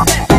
my back.